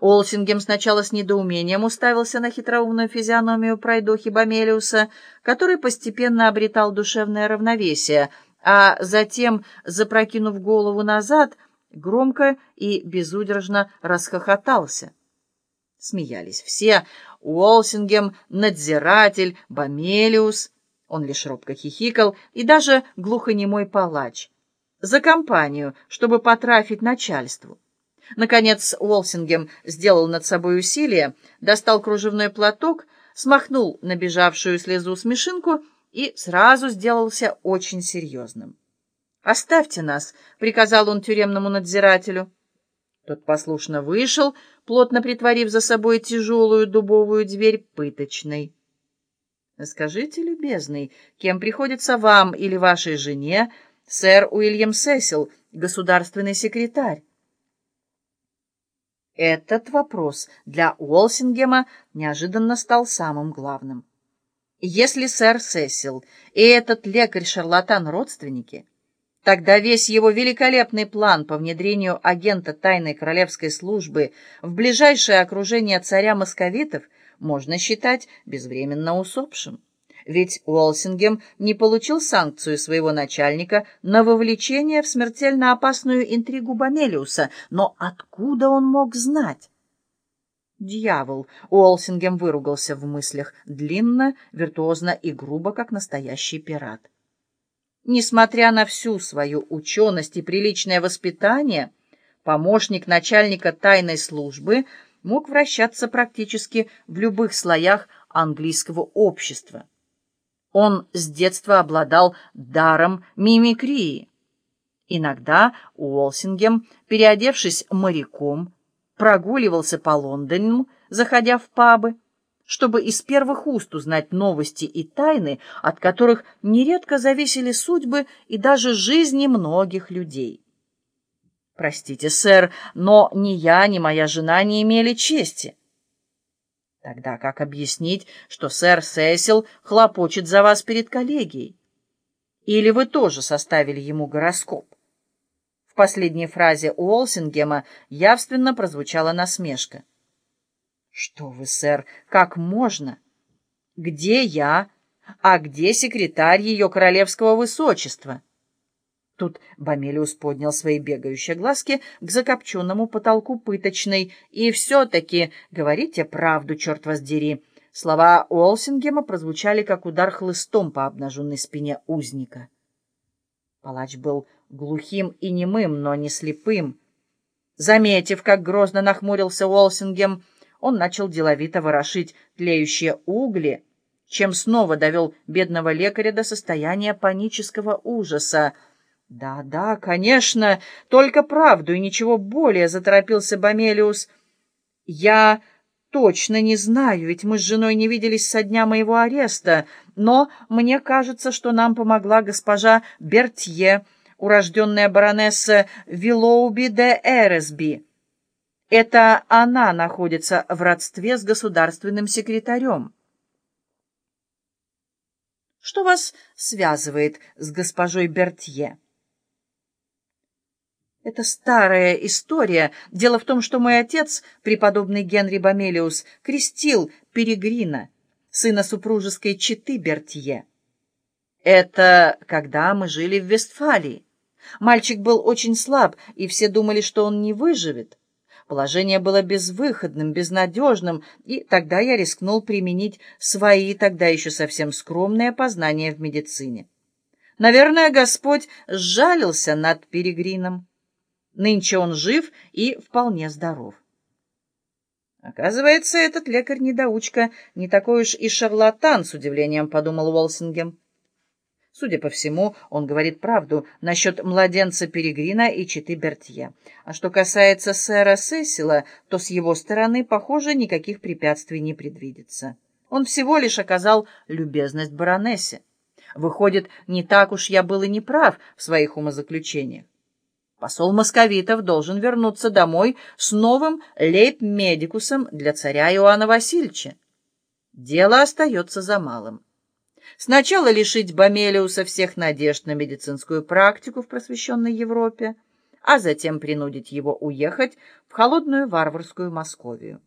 Олсингем сначала с недоумением уставился на хитроумную физиономию пройдохи Бомелиуса, который постепенно обретал душевное равновесие, а затем, запрокинув голову назад, громко и безудержно расхохотался. Смеялись все — Уолсингем, надзиратель, Бомелиус, он лишь робко хихикал, и даже глухонемой палач. За компанию, чтобы потрафить начальству. Наконец Уолсингем сделал над собой усилие, достал кружевной платок, смахнул набежавшую слезу смешинку и сразу сделался очень серьезным. «Оставьте нас», — приказал он тюремному надзирателю. Тот послушно вышел, плотно притворив за собой тяжелую дубовую дверь пыточной. «Скажите, любезный, кем приходится вам или вашей жене сэр Уильям Сесил, государственный секретарь?» Этот вопрос для Уолсингема неожиданно стал самым главным. Если сэр Сесил и этот лекарь-шарлатан родственники, тогда весь его великолепный план по внедрению агента тайной королевской службы в ближайшее окружение царя московитов можно считать безвременно усопшим ведь Уолсингем не получил санкцию своего начальника на вовлечение в смертельно опасную интригу Бомелиуса, но откуда он мог знать? «Дьявол!» — Уолсингем выругался в мыслях, длинно, виртуозно и грубо, как настоящий пират. Несмотря на всю свою ученость и приличное воспитание, помощник начальника тайной службы мог вращаться практически в любых слоях английского общества. Он с детства обладал даром мимикрии. Иногда Уолсингем, переодевшись моряком, прогуливался по Лондону, заходя в пабы, чтобы из первых уст узнать новости и тайны, от которых нередко зависели судьбы и даже жизни многих людей. «Простите, сэр, но ни я, ни моя жена не имели чести. Тогда как объяснить, что сэр Сесил хлопочет за вас перед коллегией? Или вы тоже составили ему гороскоп? В последней фразе Уолсингема явственно прозвучала насмешка. «Что вы, сэр, как можно? Где я, а где секретарь ее королевского высочества?» Тут Бомелиус поднял свои бегающие глазки к закопченному потолку пыточной. «И все-таки говорите правду, черт вас дери!» Слова Уолсингема прозвучали, как удар хлыстом по обнаженной спине узника. Палач был глухим и немым, но не слепым. Заметив, как грозно нахмурился Уолсингем, он начал деловито ворошить тлеющие угли, чем снова довел бедного лекаря до состояния панического ужаса — «Да, да, конечно, только правду и ничего более», — заторопился Бомелиус. «Я точно не знаю, ведь мы с женой не виделись со дня моего ареста, но мне кажется, что нам помогла госпожа Бертье, урожденная баронесса Виллоуби де Эресби. Это она находится в родстве с государственным секретарем». «Что вас связывает с госпожой Бертье?» Это старая история. Дело в том, что мой отец, преподобный Генри Бомелиус, крестил Перегрина, сына супружеской четы Бертье. Это когда мы жили в Вестфалии. Мальчик был очень слаб, и все думали, что он не выживет. Положение было безвыходным, безнадежным, и тогда я рискнул применить свои, тогда еще совсем скромные познания в медицине. Наверное, Господь сжалился над Перегрином. Нынче он жив и вполне здоров. Оказывается, этот лекарь-недоучка не такой уж и шарлатан, с удивлением подумал Уолсингем. Судя по всему, он говорит правду насчет младенца Перегрина и читы Бертье. А что касается сэра Сесила, то с его стороны, похоже, никаких препятствий не предвидится. Он всего лишь оказал любезность баронессе. Выходит, не так уж я был и не прав в своих умозаключениях. Посол московитов должен вернуться домой с новым лейб-медикусом для царя Иоанна Васильевича. Дело остается за малым. Сначала лишить Бомелиуса всех надежд на медицинскую практику в просвещенной Европе, а затем принудить его уехать в холодную варварскую Московию.